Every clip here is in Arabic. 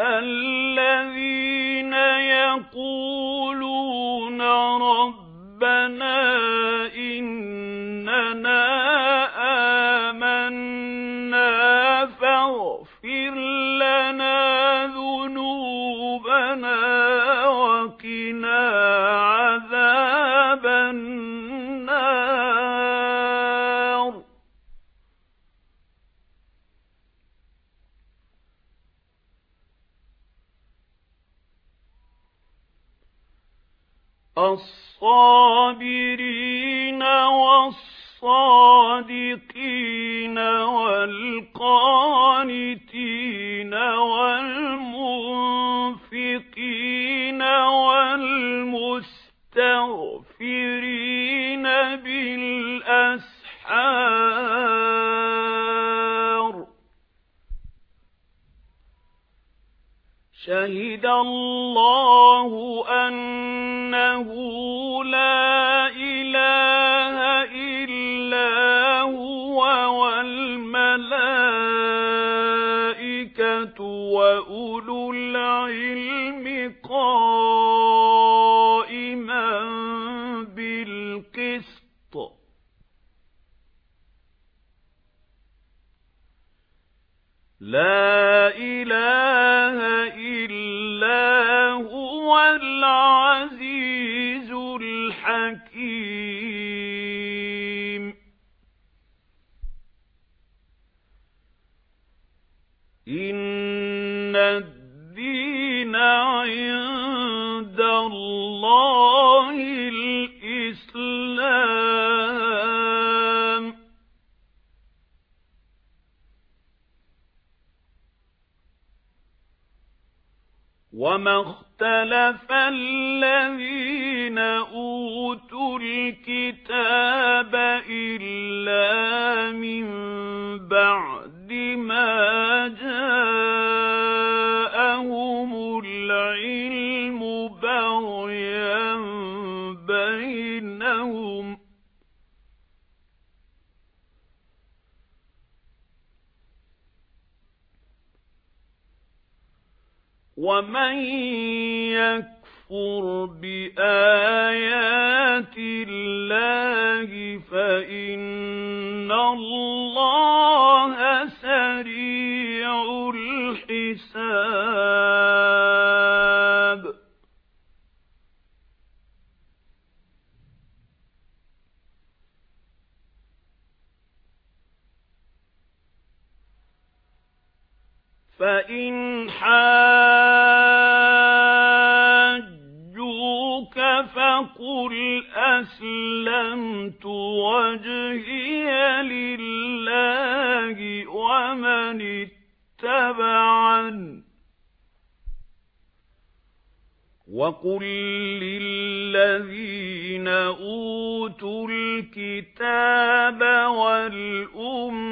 الذين الصابرين والصادقين والقانتين والمنفقين والمستغفرين بالأسحار. شهد الله أنه لا إله إلا هو والملائكة وأولو العلم قائما بالقسط. لا إله الحكيم إن الدين عند الله الإسلام. وما اختلف الذين أوتوا الكتاب إلا من بعد ما جاءهم العلم بغيا بينهم. ومن يكفر بآيات الله فإن الله سريع الحساب. فإن حاجوك أسلمت وجهي لله ومن اتبعن وقل للذين أوتوا الكتاب والأميين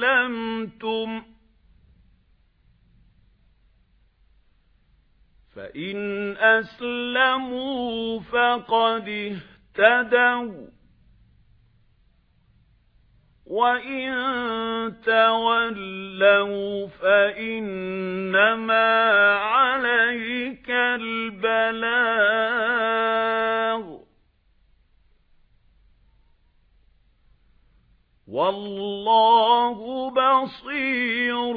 أأسلمتم؟ فإن أسلموا فقد اهتدوا وَإِن تَوَلَّوْا فَإِنَّمَا عَلَيْكَ الْبَلَاغُ وَاللَّهُ بَصِيرٌ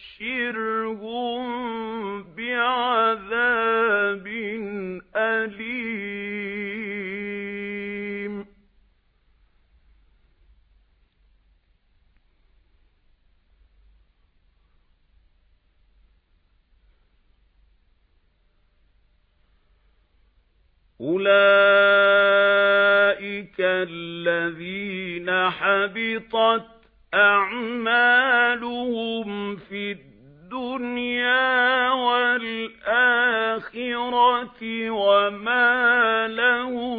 فَبَشِّرْهُم بِعَذَابٍ أَلِيمٍ أُولَئِكَ الَّذِينَ حَبِطَتْ أَعْمَالُهُمْ فِي الدنيا وَالْآخِرَةِ وَمَا لَهُم